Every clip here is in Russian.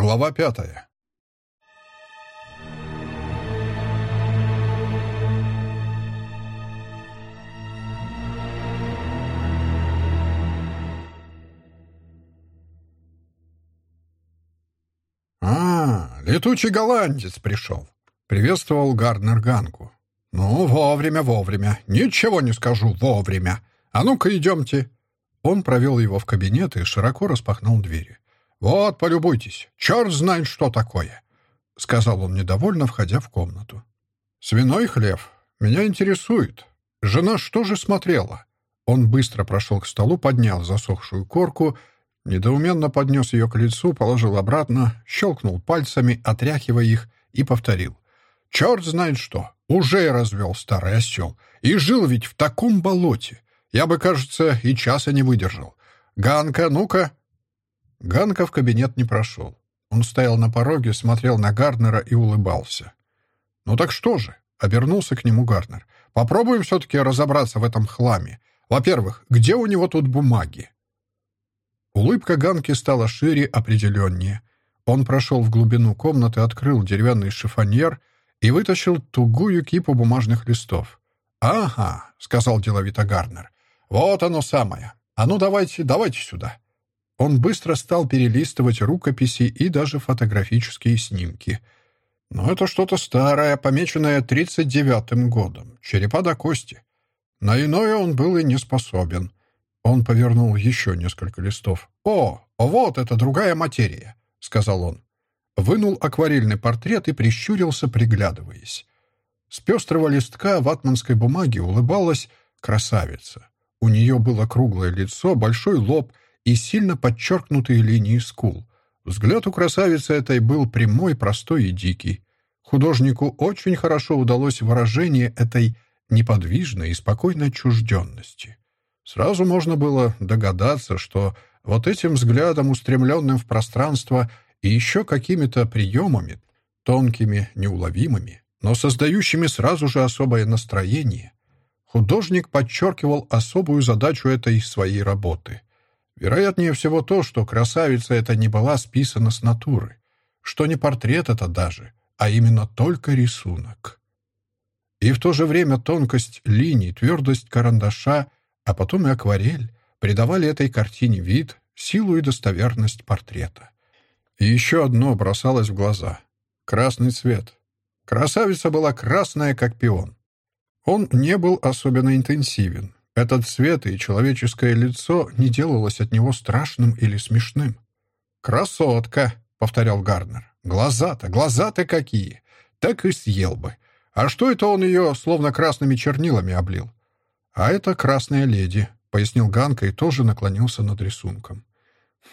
Глава пятая. «А, летучий голландец пришел», — приветствовал Гарднер Ганку. «Ну, вовремя, вовремя. Ничего не скажу, вовремя. А ну-ка, идемте». Он провел его в кабинет и широко распахнул двери. «Вот, полюбуйтесь. Черт знает, что такое», — сказал он недовольно, входя в комнату. «Свиной хлев. Меня интересует. Жена что же смотрела?» Он быстро прошел к столу, поднял засохшую корку, недоуменно поднес ее к лицу, положил обратно, щелкнул пальцами, отряхивая их, и повторил. «Черт знает что. Уже развел старый осел. И жил ведь в таком болоте. Я бы, кажется, и часа не выдержал. Ганка, ну-ка, Ганка в кабинет не прошел. Он стоял на пороге, смотрел на Гарднера и улыбался. «Ну так что же?» — обернулся к нему Гарднер. «Попробуем все-таки разобраться в этом хламе. Во-первых, где у него тут бумаги?» Улыбка Ганки стала шире, определеннее. Он прошел в глубину комнаты, открыл деревянный шифоньер и вытащил тугую кипу бумажных листов. «Ага», — сказал деловито Гарнер, — «вот оно самое. А ну давайте, давайте сюда». Он быстро стал перелистывать рукописи и даже фотографические снимки. Но это что-то старое, помеченное 39-м годом, черепа до кости. На иное он был и не способен. Он повернул еще несколько листов. «О, вот это другая материя», — сказал он. Вынул акварельный портрет и прищурился, приглядываясь. С пестрого листка ватманской бумаги улыбалась красавица. У нее было круглое лицо, большой лоб — и сильно подчеркнутые линии скул. Взгляд у красавицы этой был прямой, простой и дикий. Художнику очень хорошо удалось выражение этой неподвижной и спокойной отчужденности. Сразу можно было догадаться, что вот этим взглядом, устремленным в пространство, и еще какими-то приемами, тонкими, неуловимыми, но создающими сразу же особое настроение, художник подчеркивал особую задачу этой своей работы — Вероятнее всего то, что красавица эта не была списана с натуры, что не портрет это даже, а именно только рисунок. И в то же время тонкость линий, твердость карандаша, а потом и акварель придавали этой картине вид, силу и достоверность портрета. И еще одно бросалось в глаза — красный цвет. Красавица была красная, как пион. Он не был особенно интенсивен, этот цвет и человеческое лицо не делалось от него страшным или смешным. «Красотка!» — повторял Гарнер. «Глаза-то, глаза-то какие! Так и съел бы. А что это он ее словно красными чернилами облил?» «А это красная леди», — пояснил Ганка и тоже наклонился над рисунком.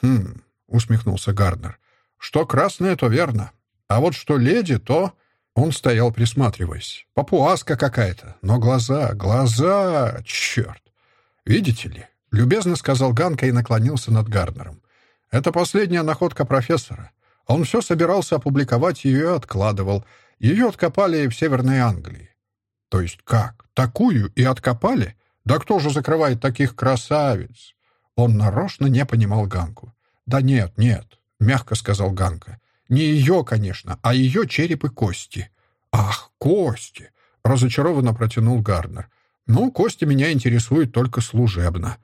«Хм», — усмехнулся Гарнер. «Что красное, то верно. А вот что леди, то...» Он стоял, присматриваясь. Папуаска какая-то. Но глаза, глаза... Черт! Видите ли? Любезно сказал Ганка и наклонился над Гарднером. Это последняя находка профессора. Он все собирался опубликовать ее и откладывал. Ее откопали в Северной Англии. То есть как? Такую и откопали? Да кто же закрывает таких красавиц? Он нарочно не понимал Ганку. «Да нет, нет», — мягко сказал Ганка. Не ее, конечно, а ее череп и кости. Ах, кости! Разочарованно протянул Гарднер. Ну, кости меня интересуют только служебно.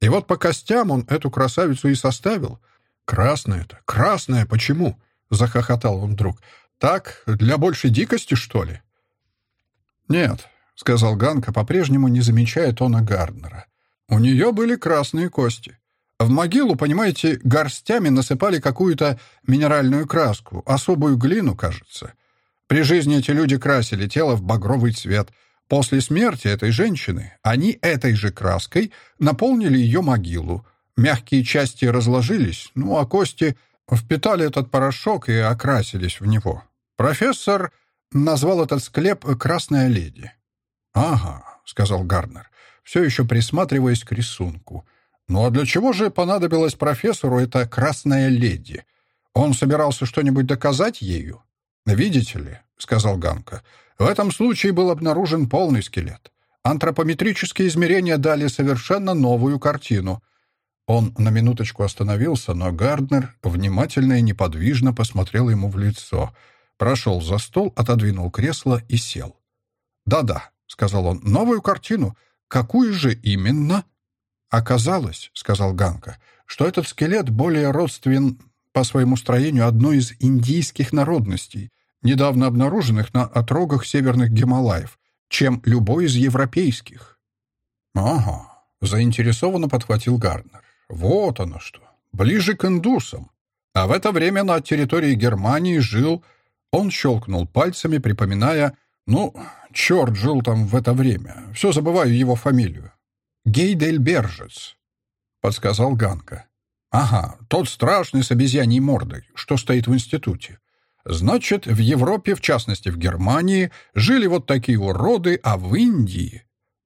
И вот по костям он эту красавицу и составил. Красная-то, красная, почему? Захохотал он вдруг. Так, для большей дикости, что ли? Нет, сказал Ганка, по-прежнему не замечая тона Гарднера. У нее были красные кости. В могилу, понимаете, горстями насыпали какую-то минеральную краску, особую глину, кажется. При жизни эти люди красили тело в багровый цвет. После смерти этой женщины они этой же краской наполнили ее могилу. Мягкие части разложились, ну а кости впитали этот порошок и окрасились в него. Профессор назвал этот склеп «Красная леди». «Ага», — сказал Гарнер, все еще присматриваясь к рисунку — ну а для чего же понадобилась профессору эта красная леди? Он собирался что-нибудь доказать ею? «Видите ли», — сказал Ганка, — «в этом случае был обнаружен полный скелет. Антропометрические измерения дали совершенно новую картину. Он на минуточку остановился, но Гарднер внимательно и неподвижно посмотрел ему в лицо, прошел за стол, отодвинул кресло и сел. «Да-да», — сказал он, — «новую картину. Какую же именно?» «Оказалось», — сказал Ганка, — «что этот скелет более родствен по своему строению одной из индийских народностей, недавно обнаруженных на отрогах северных Гималаев, чем любой из европейских». «Ага», — заинтересованно подхватил Гарднер. «Вот оно что. Ближе к индусам. А в это время на территории Германии жил...» Он щелкнул пальцами, припоминая... «Ну, черт жил там в это время. Все забываю его фамилию. Гейдель Бержец», — подсказал Ганка. «Ага, тот страшный с обезьяньей мордой, что стоит в институте. Значит, в Европе, в частности в Германии, жили вот такие уроды, а в Индии...»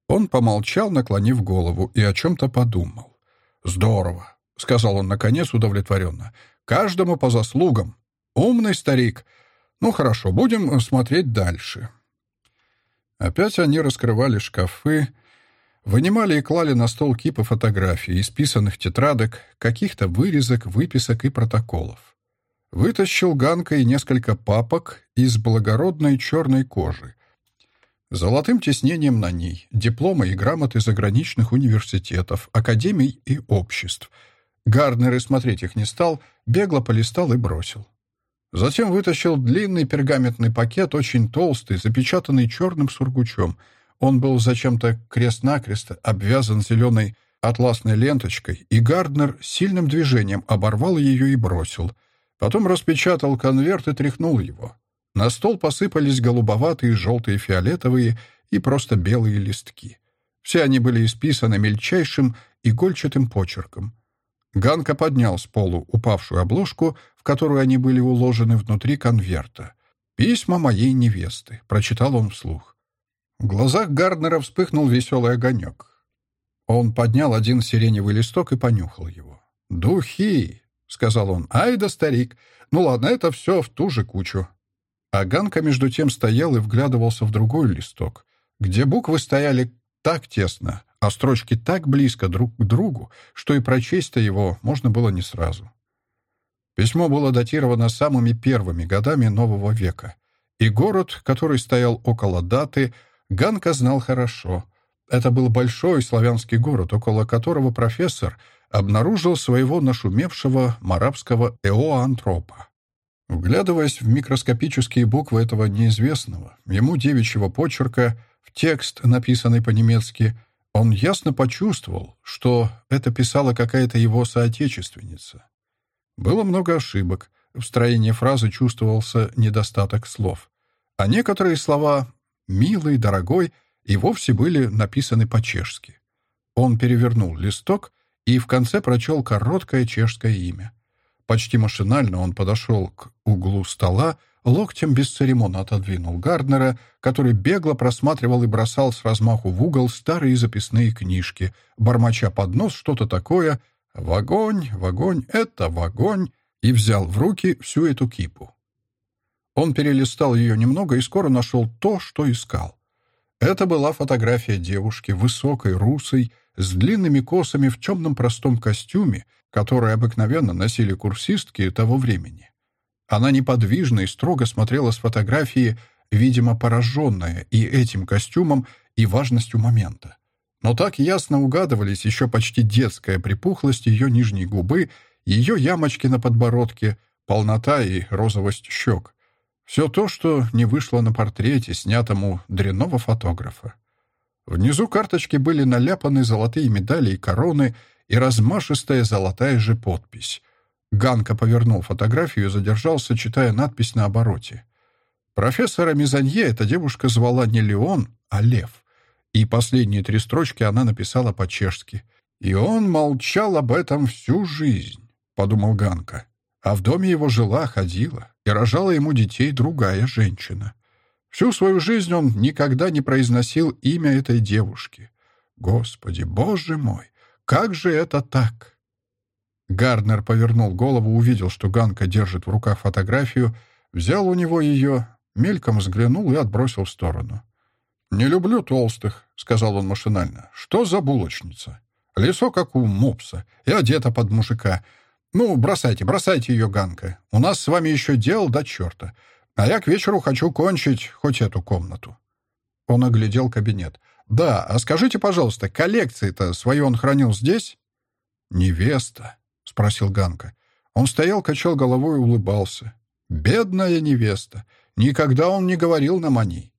Он помолчал, наклонив голову, и о чем-то подумал. «Здорово», — сказал он, наконец, удовлетворенно. «Каждому по заслугам. Умный старик. Ну, хорошо, будем смотреть дальше». Опять они раскрывали шкафы, вынимали и клали на стол кипы фотографий, исписанных тетрадок, каких-то вырезок, выписок и протоколов. Вытащил Ганка и несколько папок из благородной черной кожи. Золотым тиснением на ней дипломы и грамоты заграничных университетов, академий и обществ. Гарднер и смотреть их не стал, бегло полистал и бросил. Затем вытащил длинный пергаментный пакет, очень толстый, запечатанный черным сургучом. Он был зачем-то крест-накрест обвязан зеленой атласной ленточкой, и Гарднер сильным движением оборвал ее и бросил — Потом распечатал конверт и тряхнул его. На стол посыпались голубоватые, желтые, фиолетовые и просто белые листки. Все они были исписаны мельчайшим игольчатым почерком. Ганка поднял с полу упавшую обложку, в которую они были уложены внутри конверта. «Письма моей невесты», — прочитал он вслух. В глазах Гарднера вспыхнул веселый огонек. Он поднял один сиреневый листок и понюхал его. «Духи!» — сказал он. «Ай да старик! Ну ладно, это все в ту же кучу». А Ганка между тем стоял и вглядывался в другой листок, где буквы стояли так тесно, а строчки так близко друг к другу, что и прочесть-то его можно было не сразу. Письмо было датировано самыми первыми годами нового века, и город, который стоял около даты, Ганка знал хорошо. Это был большой славянский город, около которого профессор — обнаружил своего нашумевшего марабского эоантропа. Вглядываясь в микроскопические буквы этого неизвестного, ему девичьего почерка, в текст, написанный по-немецки, он ясно почувствовал, что это писала какая-то его соотечественница. Было много ошибок, в строении фразы чувствовался недостаток слов, а некоторые слова «милый», «дорогой» и вовсе были написаны по-чешски. Он перевернул листок и в конце прочел короткое чешское имя. Почти машинально он подошел к углу стола, локтем бесцеремонно отодвинул Гарднера, который бегло просматривал и бросал с размаху в угол старые записные книжки, бормоча под нос что-то такое «В огонь, в огонь, это в огонь!» и взял в руки всю эту кипу. Он перелистал ее немного и скоро нашел то, что искал. Это была фотография девушки, высокой, русой, с длинными косами в темном простом костюме, который обыкновенно носили курсистки того времени. Она неподвижно и строго смотрела с фотографии, видимо, пораженная и этим костюмом, и важностью момента. Но так ясно угадывались еще почти детская припухлость ее нижней губы, ее ямочки на подбородке, полнота и розовость щек. Все то, что не вышло на портрете, снятом у дрянного фотографа. Внизу карточки были наляпаны золотые медали и короны и размашистая золотая же подпись. Ганка повернул фотографию и задержался, читая надпись на обороте. Профессора Мизанье эта девушка звала не Леон, а Лев. И последние три строчки она написала по-чешски. «И он молчал об этом всю жизнь», — подумал Ганка. А в доме его жила, ходила и рожала ему детей другая женщина. Всю свою жизнь он никогда не произносил имя этой девушки. Господи, боже мой, как же это так? Гарднер повернул голову, увидел, что Ганка держит в руках фотографию, взял у него ее, мельком взглянул и отбросил в сторону. «Не люблю толстых», — сказал он машинально. «Что за булочница?» Лицо, как у мопса, и одета под мужика. Ну, бросайте, бросайте ее, Ганка. У нас с вами еще дел до черта. А я к вечеру хочу кончить хоть эту комнату». Он оглядел кабинет. «Да, а скажите, пожалуйста, коллекции-то свои он хранил здесь?» «Невеста», — спросил Ганка. Он стоял, качал головой и улыбался. «Бедная невеста! Никогда он не говорил нам о ней».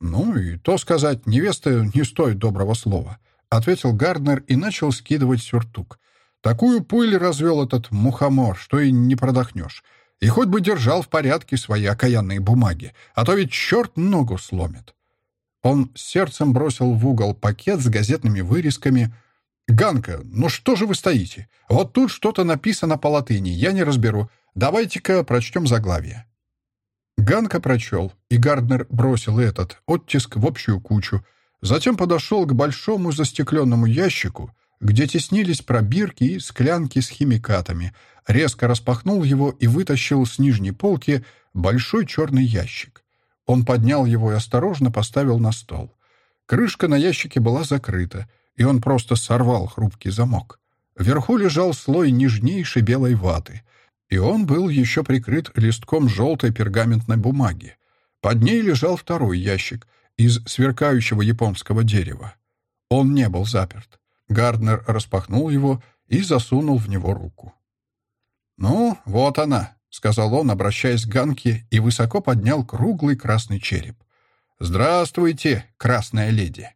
«Ну и то сказать, невеста не стоит доброго слова», — ответил Гарднер и начал скидывать сюртук. «Такую пыль развел этот мухомор, что и не продохнешь. И хоть бы держал в порядке свои окаянные бумаги, а то ведь черт ногу сломит». Он сердцем бросил в угол пакет с газетными вырезками. «Ганка, ну что же вы стоите? Вот тут что-то написано по латыни, я не разберу. Давайте-ка прочтем заглавие». Ганка прочел, и Гарднер бросил этот оттиск в общую кучу. Затем подошел к большому застекленному ящику, где теснились пробирки и склянки с химикатами, резко распахнул его и вытащил с нижней полки большой черный ящик. Он поднял его и осторожно поставил на стол. Крышка на ящике была закрыта, и он просто сорвал хрупкий замок. Вверху лежал слой нежнейшей белой ваты — и он был еще прикрыт листком желтой пергаментной бумаги. Под ней лежал второй ящик из сверкающего японского дерева. Он не был заперт. Гарднер распахнул его и засунул в него руку. «Ну, вот она», — сказал он, обращаясь к Ганке, и высоко поднял круглый красный череп. «Здравствуйте, красная леди!»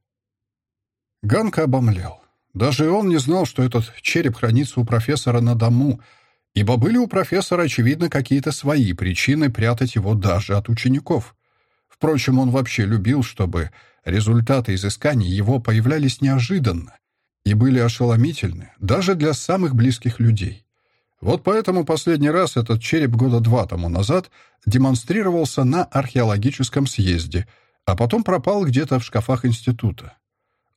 Ганка обомлел. Даже он не знал, что этот череп хранится у профессора на дому — ибо были у профессора, очевидно, какие-то свои причины прятать его даже от учеников. Впрочем, он вообще любил, чтобы результаты изысканий его появлялись неожиданно и были ошеломительны даже для самых близких людей. Вот поэтому последний раз этот череп года два тому назад демонстрировался на археологическом съезде, а потом пропал где-то в шкафах института.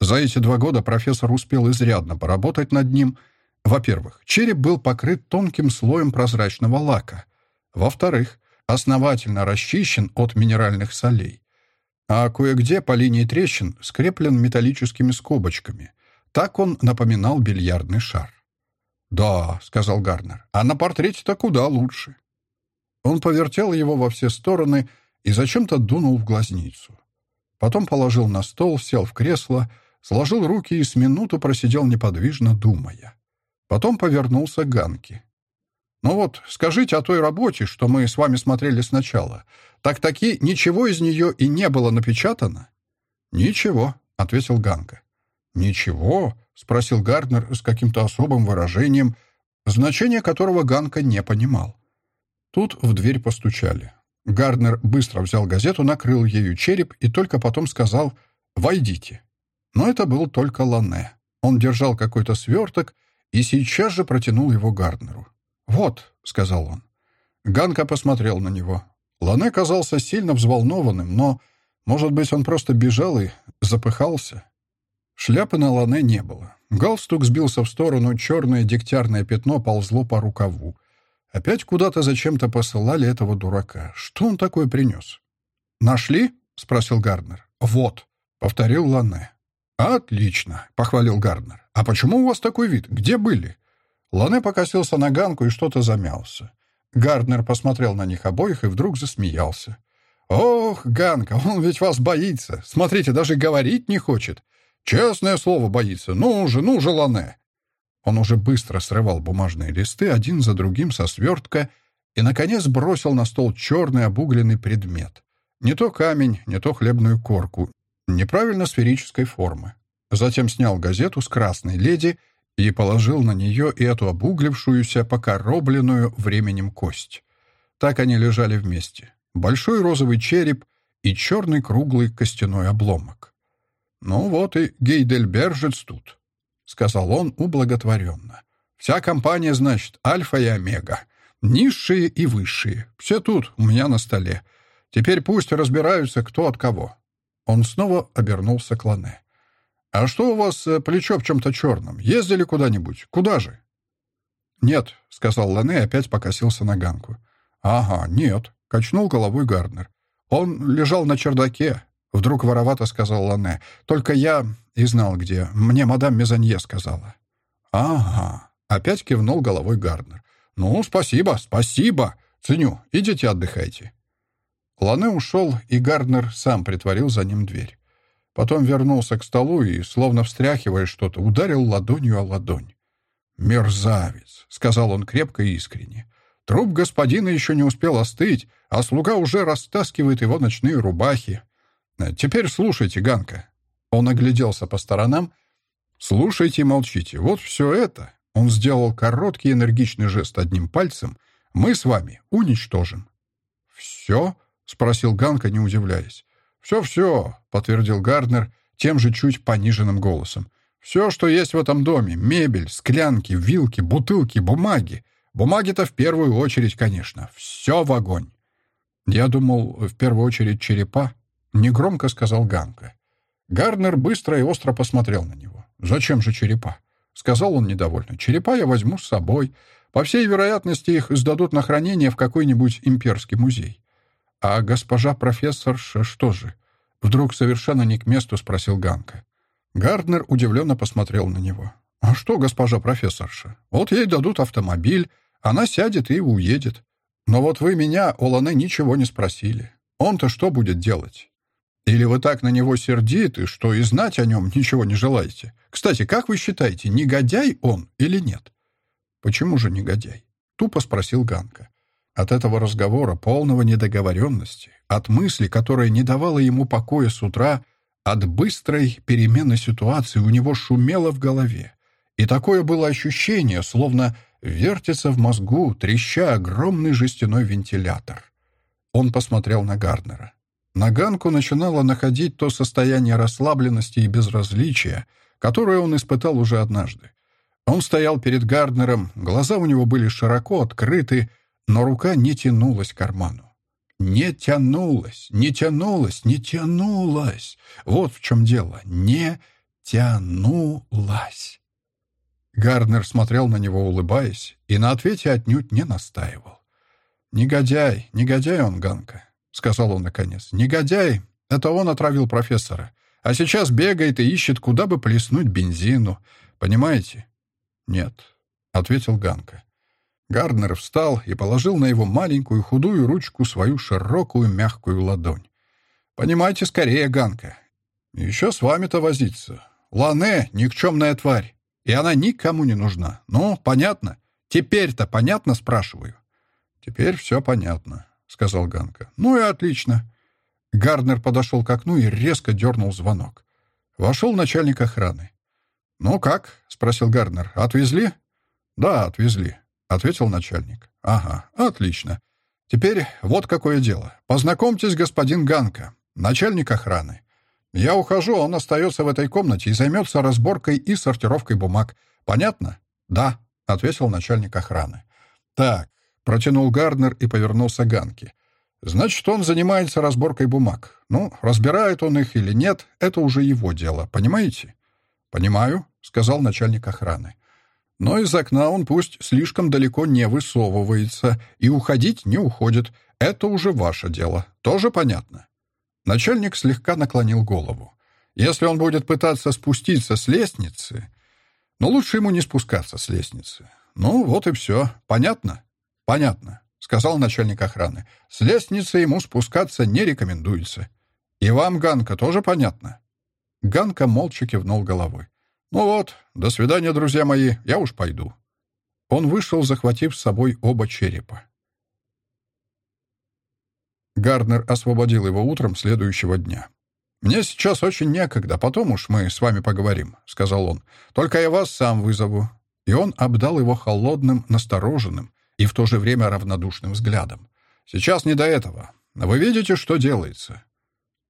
За эти два года профессор успел изрядно поработать над ним – во-первых, череп был покрыт тонким слоем прозрачного лака. Во-вторых, основательно расчищен от минеральных солей. А кое-где по линии трещин скреплен металлическими скобочками. Так он напоминал бильярдный шар. «Да», — сказал Гарнер, — «а на портрете-то куда лучше». Он повертел его во все стороны и зачем-то дунул в глазницу. Потом положил на стол, сел в кресло, сложил руки и с минуту просидел неподвижно, думая. Потом повернулся к Ганке. «Ну вот, скажите о той работе, что мы с вами смотрели сначала. Так-таки ничего из нее и не было напечатано?» «Ничего», — ответил Ганка. «Ничего?» — спросил Гарднер с каким-то особым выражением, значение которого Ганка не понимал. Тут в дверь постучали. Гарднер быстро взял газету, накрыл ею череп и только потом сказал «Войдите». Но это был только Лане. Он держал какой-то сверток и сейчас же протянул его Гарднеру. «Вот», — сказал он. Ганка посмотрел на него. Лане казался сильно взволнованным, но, может быть, он просто бежал и запыхался. Шляпы на Лане не было. Галстук сбился в сторону, черное дегтярное пятно ползло по рукаву. Опять куда-то зачем-то посылали этого дурака. Что он такое принес? «Нашли?» — спросил Гарднер. «Вот», — повторил Лане. «Отлично», — похвалил Гарднер. «А почему у вас такой вид? Где были?» Лане покосился на Ганку и что-то замялся. Гарднер посмотрел на них обоих и вдруг засмеялся. «Ох, Ганка, он ведь вас боится. Смотрите, даже говорить не хочет. Честное слово, боится. Ну же, ну же, Лане!» Он уже быстро срывал бумажные листы один за другим со свертка и, наконец, бросил на стол черный обугленный предмет. Не то камень, не то хлебную корку, неправильно сферической формы. Затем снял газету с красной леди и положил на нее и эту обуглившуюся, покоробленную временем кость. Так они лежали вместе. Большой розовый череп и черный круглый костяной обломок. «Ну вот и Гейдельбержец тут», — сказал он ублаготворенно. «Вся компания, значит, альфа и омега. Низшие и высшие. Все тут, у меня на столе. Теперь пусть разбираются, кто от кого. Он снова обернулся к Лане. «А что у вас э, плечо в чем-то черном? Ездили куда-нибудь? Куда же?» «Нет», — сказал Лане и опять покосился на Ганку. «Ага, нет», — качнул головой Гарднер. «Он лежал на чердаке», — вдруг воровато сказал Лане. «Только я и знал где. Мне мадам Мезанье сказала». «Ага», — опять кивнул головой Гарднер. «Ну, спасибо, спасибо. Ценю. Идите отдыхайте». Лане ушел, и Гарднер сам притворил за ним дверь. Потом вернулся к столу и, словно встряхивая что-то, ударил ладонью о ладонь. «Мерзавец», — сказал он крепко и искренне. «Труп господина еще не успел остыть, а слуга уже растаскивает его ночные рубахи. Теперь слушайте, Ганка». Он огляделся по сторонам. «Слушайте и молчите. Вот все это...» Он сделал короткий энергичный жест одним пальцем. «Мы с вами уничтожим». «Все?» — спросил Ганка, не удивляясь. «Все-все», — подтвердил Гарднер тем же чуть пониженным голосом. Все, что есть в этом доме — мебель, склянки, вилки, бутылки, бумаги. Бумаги-то в первую очередь, конечно. Все в огонь. Я думал, в первую очередь черепа. Негромко сказал Ганка. Гарнер быстро и остро посмотрел на него. «Зачем же черепа?» Сказал он недовольно. «Черепа я возьму с собой. По всей вероятности, их сдадут на хранение в какой-нибудь имперский музей». «А госпожа профессорша что же?» Вдруг совершенно не к месту спросил Ганка. Гарднер удивленно посмотрел на него. «А что, госпожа профессорша? Вот ей дадут автомобиль, она сядет и уедет. Но вот вы меня, Олане, ничего не спросили. Он-то что будет делать? Или вы так на него сердиты, что и знать о нем ничего не желаете? Кстати, как вы считаете, негодяй он или нет?» «Почему же негодяй?» — тупо спросил Ганка. От этого разговора, полного недоговоренности, от мысли, которая не давала ему покоя с утра, — от быстрой перемены ситуации у него шумело в голове. И такое было ощущение, словно вертится в мозгу, треща огромный жестяной вентилятор. Он посмотрел на Гарднера. На Ганку начинало находить то состояние расслабленности и безразличия, которое он испытал уже однажды. Он стоял перед Гарднером, глаза у него были широко открыты, но рука не тянулась к карману. Не тянулось, не тянулось, не тянулось. Вот в чем дело. Не тянулось. Гарднер смотрел на него, улыбаясь, и на ответе отнюдь не настаивал. «Негодяй, негодяй он, Ганка», — сказал он наконец. «Негодяй! Это он отравил профессора. А сейчас бегает и ищет, куда бы плеснуть бензину. Понимаете?» «Нет», — ответил Ганка. Гарднер встал и положил на его маленькую худую ручку свою широкую мягкую ладонь. «Понимаете скорее, Ганка. Еще с вами-то возиться. Лане — никчемная тварь, и она никому не нужна. Ну, понятно? Теперь-то понятно, спрашиваю?» «Теперь все понятно», — сказал Ганка. «Ну и отлично». Гарднер подошел к окну и резко дернул звонок. Вошел начальник охраны. «Ну как?» — спросил Гарднер. «Отвезли?» «Да, отвезли», — ответил начальник. «Ага, отлично. Теперь вот какое дело. Познакомьтесь, господин Ганка, начальник охраны. Я ухожу, он остается в этой комнате и займется разборкой и сортировкой бумаг. Понятно?» «Да», — ответил начальник охраны. «Так», — протянул Гарднер и повернулся к Ганке. «Значит, он занимается разборкой бумаг. Ну, разбирает он их или нет, это уже его дело. Понимаете?» «Понимаю», — сказал начальник охраны. Но из окна он пусть слишком далеко не высовывается и уходить не уходит. Это уже ваше дело. Тоже понятно?» Начальник слегка наклонил голову. «Если он будет пытаться спуститься с лестницы, но лучше ему не спускаться с лестницы. Ну, вот и все. Понятно?» «Понятно», — сказал начальник охраны. «С лестницы ему спускаться не рекомендуется. И вам, Ганка, тоже понятно?» Ганка молча кивнул головой. «Ну вот, до свидания, друзья мои, я уж пойду». Он вышел, захватив с собой оба черепа. Гарднер освободил его утром следующего дня. «Мне сейчас очень некогда, потом уж мы с вами поговорим», — сказал он. «Только я вас сам вызову». И он обдал его холодным, настороженным и в то же время равнодушным взглядом. «Сейчас не до этого. Вы видите, что делается».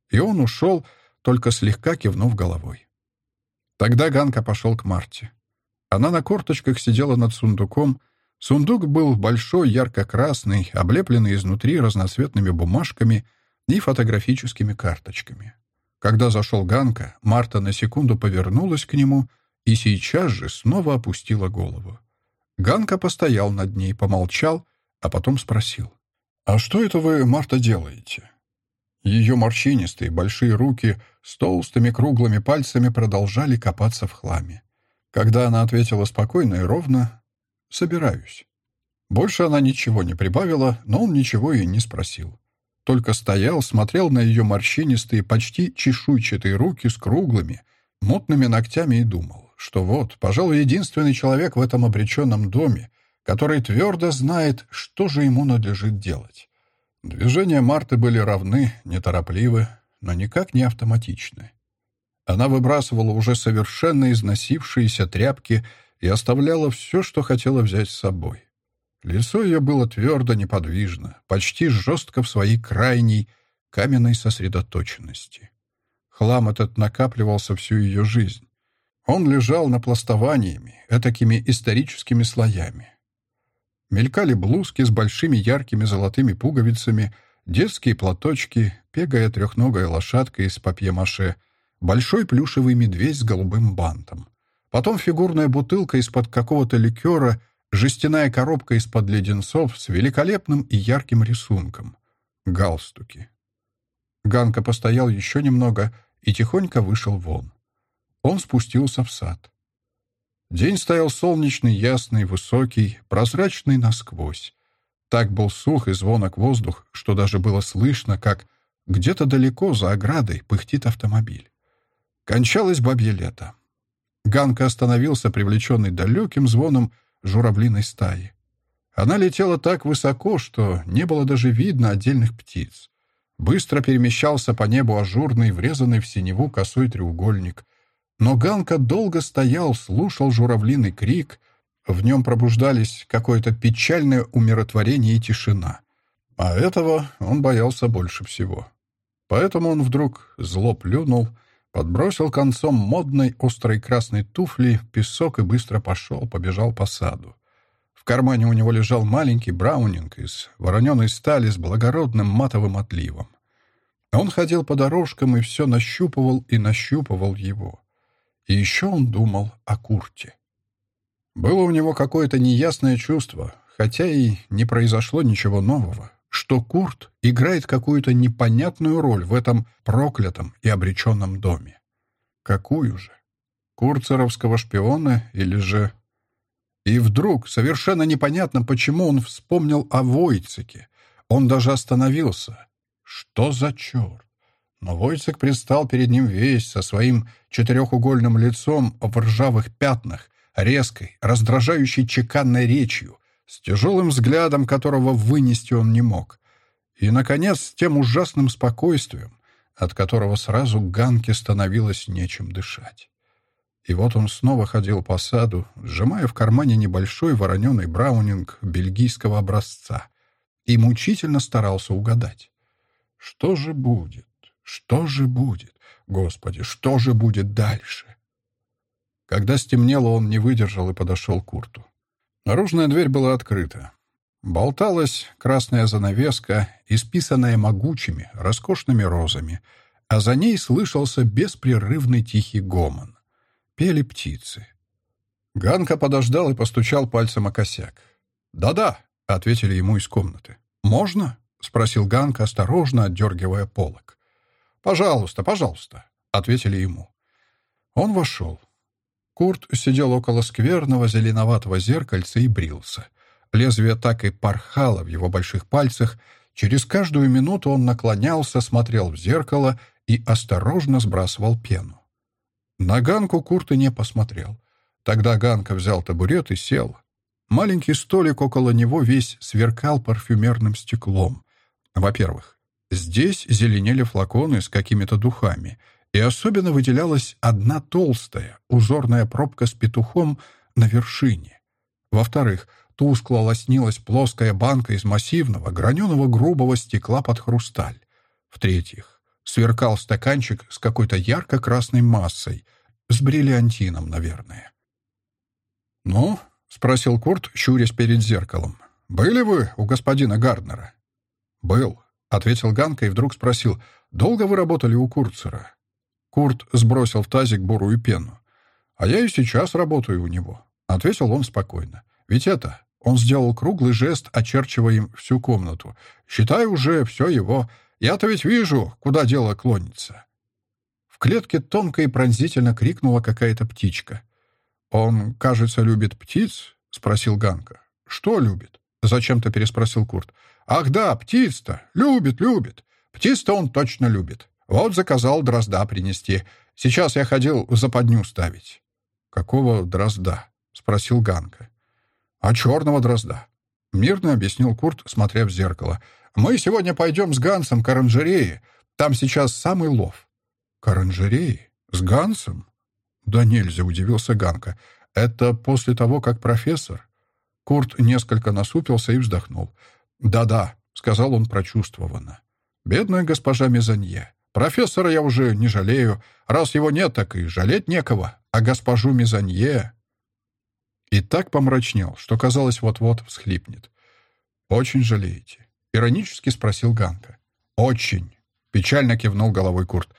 И он ушел, только слегка кивнув головой. Тогда Ганка пошел к Марте. Она на корточках сидела над сундуком. Сундук был большой, ярко-красный, облепленный изнутри разноцветными бумажками и фотографическими карточками. Когда зашел Ганка, Марта на секунду повернулась к нему и сейчас же снова опустила голову. Ганка постоял над ней, помолчал, а потом спросил. «А что это вы, Марта, делаете?» Ее морщинистые большие руки с толстыми круглыми пальцами продолжали копаться в хламе. Когда она ответила спокойно и ровно «собираюсь». Больше она ничего не прибавила, но он ничего и не спросил. Только стоял, смотрел на ее морщинистые, почти чешуйчатые руки с круглыми, мутными ногтями и думал, что вот, пожалуй, единственный человек в этом обреченном доме, который твердо знает, что же ему надлежит делать. Движения Марты были равны, неторопливы, но никак не автоматичны. Она выбрасывала уже совершенно износившиеся тряпки и оставляла все, что хотела взять с собой. Лицо ее было твердо, неподвижно, почти жестко в своей крайней каменной сосредоточенности. Хлам этот накапливался всю ее жизнь. Он лежал напластованиями, этакими историческими слоями. Мелькали блузки с большими яркими золотыми пуговицами, детские платочки, пегая трехногая лошадка из папье-маше, большой плюшевый медведь с голубым бантом. Потом фигурная бутылка из-под какого-то ликера — жестяная коробка из-под леденцов с великолепным и ярким рисунком. Галстуки. Ганка постоял еще немного и тихонько вышел вон. Он спустился в сад. День стоял солнечный, ясный, высокий, прозрачный насквозь. Так был сух и звонок воздух, что даже было слышно, как где-то далеко за оградой пыхтит автомобиль. Кончалось бабье лето. Ганка остановился, привлеченный далеким звоном журавлиной стаи. Она летела так высоко, что не было даже видно отдельных птиц. Быстро перемещался по небу ажурный, врезанный в синеву косой треугольник. Но Ганка долго стоял, слушал журавлиный крик. В нем пробуждались какое-то печальное умиротворение и тишина. А этого он боялся больше всего. Поэтому он вдруг зло плюнул, подбросил концом модной острой красной туфли песок и быстро пошел, побежал по саду. В кармане у него лежал маленький браунинг из вороненой стали с благородным матовым отливом. Он ходил по дорожкам и все нащупывал и нащупывал его. И еще он думал о Курте. Было у него какое-то неясное чувство, хотя и не произошло ничего нового что Курт играет какую-то непонятную роль в этом проклятом и обреченном доме. Какую же? Курцеровского шпиона или же... И вдруг, совершенно непонятно, почему он вспомнил о Войцике. Он даже остановился. Что за черт? Но Войцек предстал перед ним весь со своим четырехугольным лицом в ржавых пятнах, резкой, раздражающей чеканной речью, с тяжелым взглядом которого вынести он не мог, и, наконец, с тем ужасным спокойствием, от которого сразу Ганке становилось нечем дышать. И вот он снова ходил по саду, сжимая в кармане небольшой вороненый браунинг бельгийского образца, и мучительно старался угадать. Что же будет? Что же будет? Господи, что же будет дальше? Когда стемнело, он не выдержал и подошел к Курту. Наружная дверь была открыта. Болталась красная занавеска, исписанная могучими, роскошными розами, а за ней слышался беспрерывный тихий гомон. Пели птицы. Ганка подождал и постучал пальцем о косяк. «Да-да», — ответили ему из комнаты. «Можно?» — спросил Ганка, осторожно отдергивая полок. «Пожалуйста, пожалуйста», — ответили ему. Он вошел. Курт сидел около скверного зеленоватого зеркальца и брился. Лезвие так и порхало в его больших пальцах. Через каждую минуту он наклонялся, смотрел в зеркало и осторожно сбрасывал пену. На Ганку Курт и не посмотрел. Тогда Ганка взял табурет и сел. Маленький столик около него весь сверкал парфюмерным стеклом. Во-первых, здесь зеленели флаконы с какими-то духами — и особенно выделялась одна толстая, узорная пробка с петухом на вершине. Во-вторых, тускло лоснилась плоская банка из массивного, граненого грубого стекла под хрусталь. В-третьих, сверкал стаканчик с какой-то ярко-красной массой, с бриллиантином, наверное. «Ну?» — спросил Курт, щурясь перед зеркалом. «Были вы у господина Гарднера?» «Был», — ответил Ганка и вдруг спросил, «Долго вы работали у Курцера?» Курт сбросил в тазик бурую пену. «А я и сейчас работаю у него», — ответил он спокойно. «Ведь это...» — он сделал круглый жест, очерчивая им всю комнату. «Считай уже все его. Я-то ведь вижу, куда дело клонится». В клетке тонко и пронзительно крикнула какая-то птичка. «Он, кажется, любит птиц?» — спросил Ганка. «Что любит?» — зачем-то переспросил Курт. «Ах да, птиц-то! Любит, любит! Птиц-то он точно любит. Вот заказал дрозда принести. Сейчас я ходил западню ставить». «Какого дрозда?» — спросил Ганка. «А черного дрозда?» — мирно объяснил Курт, смотря в зеркало. «Мы сегодня пойдем с Гансом к оранжерее. Там сейчас самый лов». «К оранжерее? С Гансом?» «Да нельзя», — удивился Ганка. «Это после того, как профессор...» Курт несколько насупился и вздохнул. «Да-да», — сказал он прочувствованно. «Бедная госпожа Мезонье. Профессора я уже не жалею. Раз его нет, так и жалеть некого. А госпожу Мезонье...» И так помрачнел, что, казалось, вот-вот всхлипнет. «Очень жалеете?» — иронически спросил Ганка. «Очень!» — печально кивнул головой Курт.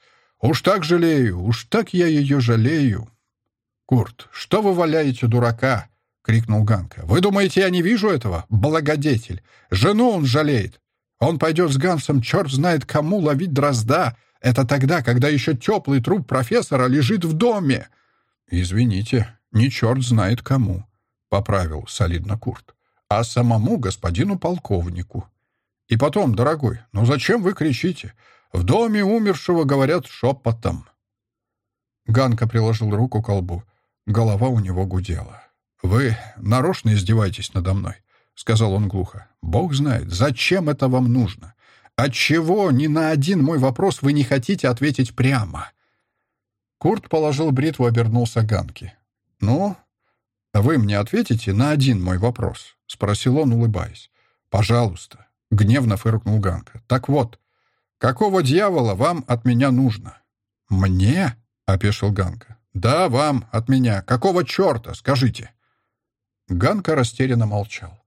«Уж так жалею, уж так я ее жалею!» «Курт, что вы валяете дурака?» — крикнул Ганка. «Вы думаете, я не вижу этого? Благодетель! Жену он жалеет! Он пойдет с Гансом черт знает кому ловить дрозда! Это тогда, когда еще теплый труп профессора лежит в доме!» «Извините, не черт знает кому», — поправил солидно Курт, «а самому господину полковнику. И потом, дорогой, ну зачем вы кричите? В доме умершего говорят шепотом». Ганка приложил руку к колбу. Голова у него гудела. «Вы нарочно издеваетесь надо мной», — сказал он глухо. «Бог знает, зачем это вам нужно? Отчего ни на один мой вопрос вы не хотите ответить прямо?» Курт положил бритву, обернулся к Ганке. «Ну, вы мне ответите на один мой вопрос?» — спросил он, улыбаясь. «Пожалуйста», — гневно фыркнул Ганка. «Так вот, какого дьявола вам от меня нужно?» «Мне?» — опешил Ганка. «Да, вам, от меня. Какого черта, скажите?» Ганка растерянно молчал.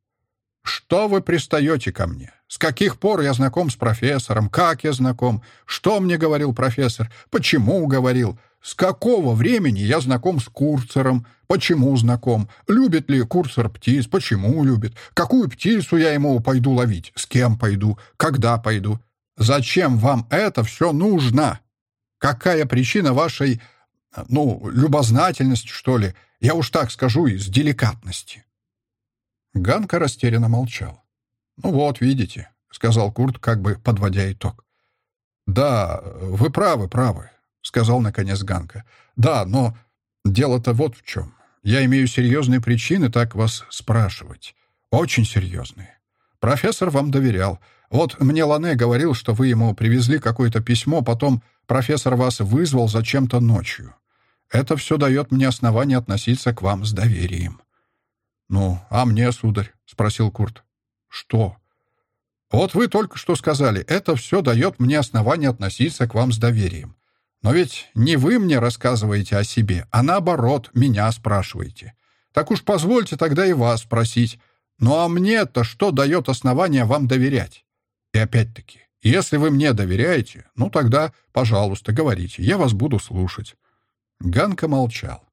«Что вы пристаете ко мне? С каких пор я знаком с профессором? Как я знаком? Что мне говорил профессор? Почему говорил? С какого времени я знаком с Курцером? Почему знаком? Любит ли Курцер птиц? Почему любит? Какую птицу я ему пойду ловить? С кем пойду? Когда пойду? Зачем вам это все нужно? Какая причина вашей, ну, любознательности, что ли? Я уж так скажу, из деликатности. Ганка растерянно молчал. «Ну вот, видите», — сказал Курт, как бы подводя итог. «Да, вы правы, правы. — сказал наконец Ганка. «Да, но дело-то вот в чем. Я имею серьезные причины так вас спрашивать. Очень серьезные. Профессор вам доверял. Вот мне Лане говорил, что вы ему привезли какое-то письмо, потом профессор вас вызвал зачем-то ночью. Это все дает мне основание относиться к вам с доверием». «Ну, а мне, сударь?» — спросил Курт. «Что?» «Вот вы только что сказали, это все дает мне основание относиться к вам с доверием. Но ведь не вы мне рассказываете о себе, а наоборот, меня спрашиваете. Так уж позвольте тогда и вас спросить. Ну а мне-то что дает основание вам доверять? И опять-таки, если вы мне доверяете, ну тогда, пожалуйста, говорите, я вас буду слушать». Ганка молчал.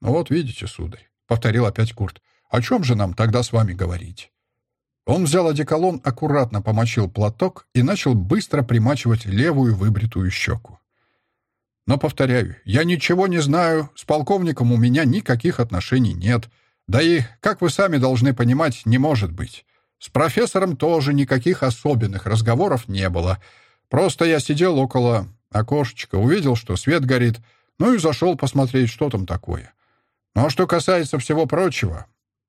«Ну вот видите, сударь», — повторил опять Курт, — «о чем же нам тогда с вами говорить?» Он взял одеколон, аккуратно помочил платок и начал быстро примачивать левую выбритую щеку. Но, повторяю, я ничего не знаю, с полковником у меня никаких отношений нет. Да и, как вы сами должны понимать, не может быть. С профессором тоже никаких особенных разговоров не было. Просто я сидел около окошечка, увидел, что свет горит, ну и зашел посмотреть, что там такое. Ну а что касается всего прочего,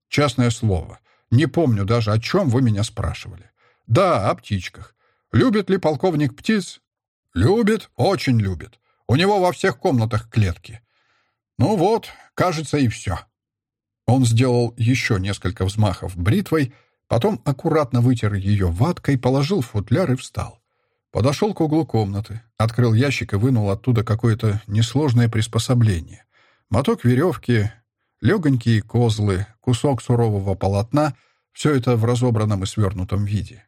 честное слово, не помню даже, о чем вы меня спрашивали. Да, о птичках. Любит ли полковник птиц? Любит, очень любит. У него во всех комнатах клетки. Ну вот, кажется, и все. Он сделал еще несколько взмахов бритвой, потом аккуратно вытер ее ваткой, положил футляр и встал. Подошел к углу комнаты, открыл ящик и вынул оттуда какое-то несложное приспособление. Моток веревки, легонькие козлы, кусок сурового полотна — все это в разобранном и свернутом виде.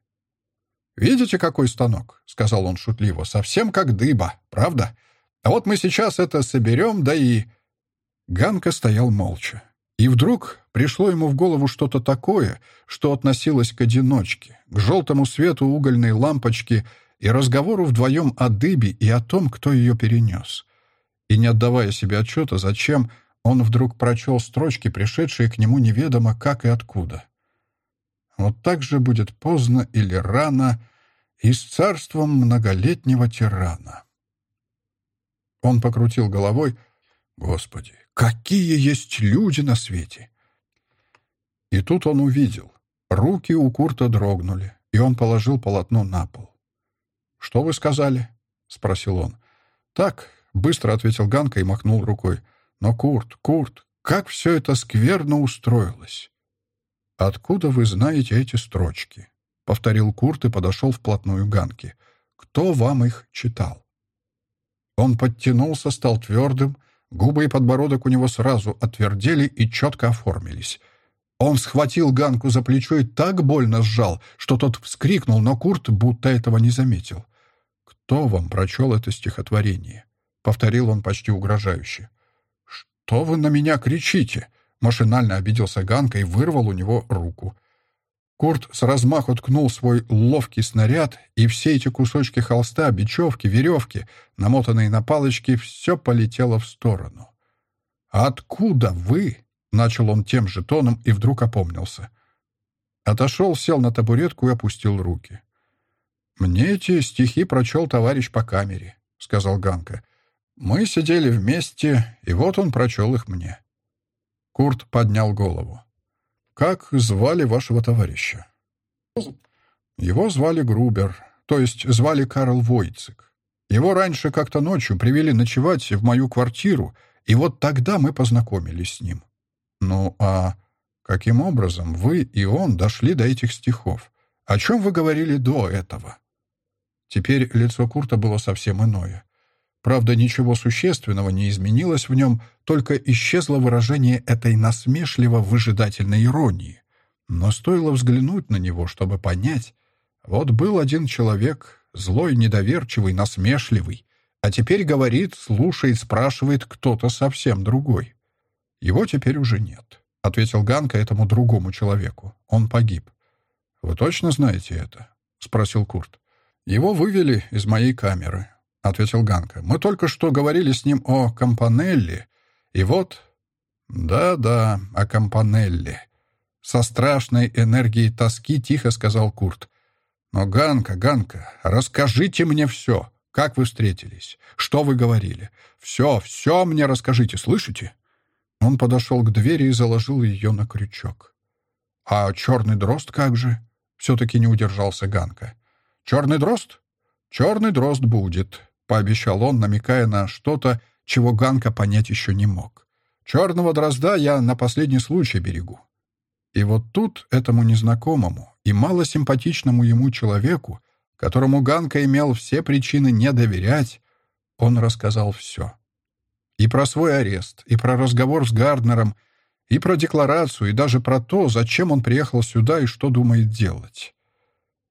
«Видите, какой станок?» — сказал он шутливо. «Совсем как дыба, правда? А вот мы сейчас это соберем, да и...» Ганка стоял молча. И вдруг пришло ему в голову что-то такое, что относилось к одиночке, к желтому свету угольной лампочки и разговору вдвоем о дыбе и о том, кто ее перенес. И не отдавая себе отчета, зачем, Он вдруг прочел строчки, пришедшие к нему неведомо как и откуда. «Вот так же будет поздно или рано и с царством многолетнего тирана». Он покрутил головой. «Господи, какие есть люди на свете!» И тут он увидел. Руки у Курта дрогнули, и он положил полотно на пол. «Что вы сказали?» — спросил он. «Так», — быстро ответил Ганка и махнул рукой. «Но, Курт, Курт, как все это скверно устроилось!» «Откуда вы знаете эти строчки?» — повторил Курт и подошел вплотную к Ганке. «Кто вам их читал?» Он подтянулся, стал твердым, губы и подбородок у него сразу отвердели и четко оформились. Он схватил Ганку за плечо и так больно сжал, что тот вскрикнул, но Курт будто этого не заметил. «Кто вам прочел это стихотворение?» — повторил он почти угрожающе. «Что вы на меня кричите?» — машинально обиделся Ганка и вырвал у него руку. Курт с размаху ткнул свой ловкий снаряд, и все эти кусочки холста, бечевки, веревки, намотанные на палочки, все полетело в сторону. «Откуда вы?» — начал он тем же тоном и вдруг опомнился. Отошел, сел на табуретку и опустил руки. «Мне эти стихи прочел товарищ по камере», — сказал Ганка. «Мы сидели вместе, и вот он прочел их мне». Курт поднял голову. «Как звали вашего товарища?» «Его звали Грубер, то есть звали Карл Войцик. Его раньше как-то ночью привели ночевать в мою квартиру, и вот тогда мы познакомились с ним. Ну а каким образом вы и он дошли до этих стихов? О чем вы говорили до этого?» Теперь лицо Курта было совсем иное. Правда, ничего существенного не изменилось в нем, только исчезло выражение этой насмешливо-выжидательной иронии. Но стоило взглянуть на него, чтобы понять. Вот был один человек, злой, недоверчивый, насмешливый, а теперь говорит, слушает, спрашивает кто-то совсем другой. Его теперь уже нет, — ответил Ганка этому другому человеку. Он погиб. «Вы точно знаете это?» — спросил Курт. «Его вывели из моей камеры», — ответил Ганка. «Мы только что говорили с ним о Кампанелле, и вот...» «Да-да, о Кампанелле», — со страшной энергией тоски тихо сказал Курт. «Но, Ганка, Ганка, расскажите мне все. Как вы встретились? Что вы говорили? Все, все мне расскажите, слышите?» Он подошел к двери и заложил ее на крючок. «А черный дрозд как же?» — все-таки не удержался Ганка. «Черный дрозд?» «Черный дрозд будет», — пообещал он, намекая на что-то, чего Ганка понять еще не мог. «Черного дрозда я на последний случай берегу». И вот тут этому незнакомому и малосимпатичному ему человеку, которому Ганка имел все причины не доверять, он рассказал все. И про свой арест, и про разговор с Гарднером, и про декларацию, и даже про то, зачем он приехал сюда и что думает делать.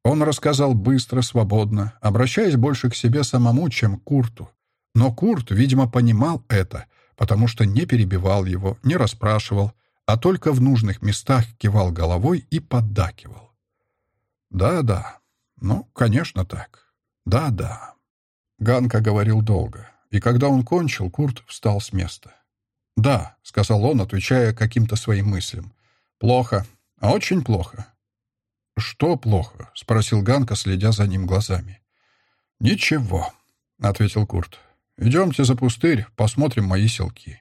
Он рассказал быстро, свободно, обращаясь больше к себе самому, чем к Курту. Но Курт, видимо, понимал это, потому что не перебивал его, не расспрашивал, а только в нужных местах кивал головой и поддакивал. «Да-да, ну, конечно так. Да-да». Ганка говорил долго, и когда он кончил, Курт встал с места. «Да», — сказал он, отвечая каким-то своим мыслям. «Плохо, очень плохо. «Что плохо?» — спросил Ганка, следя за ним глазами. «Ничего», — ответил Курт. «Идемте за пустырь, посмотрим мои селки».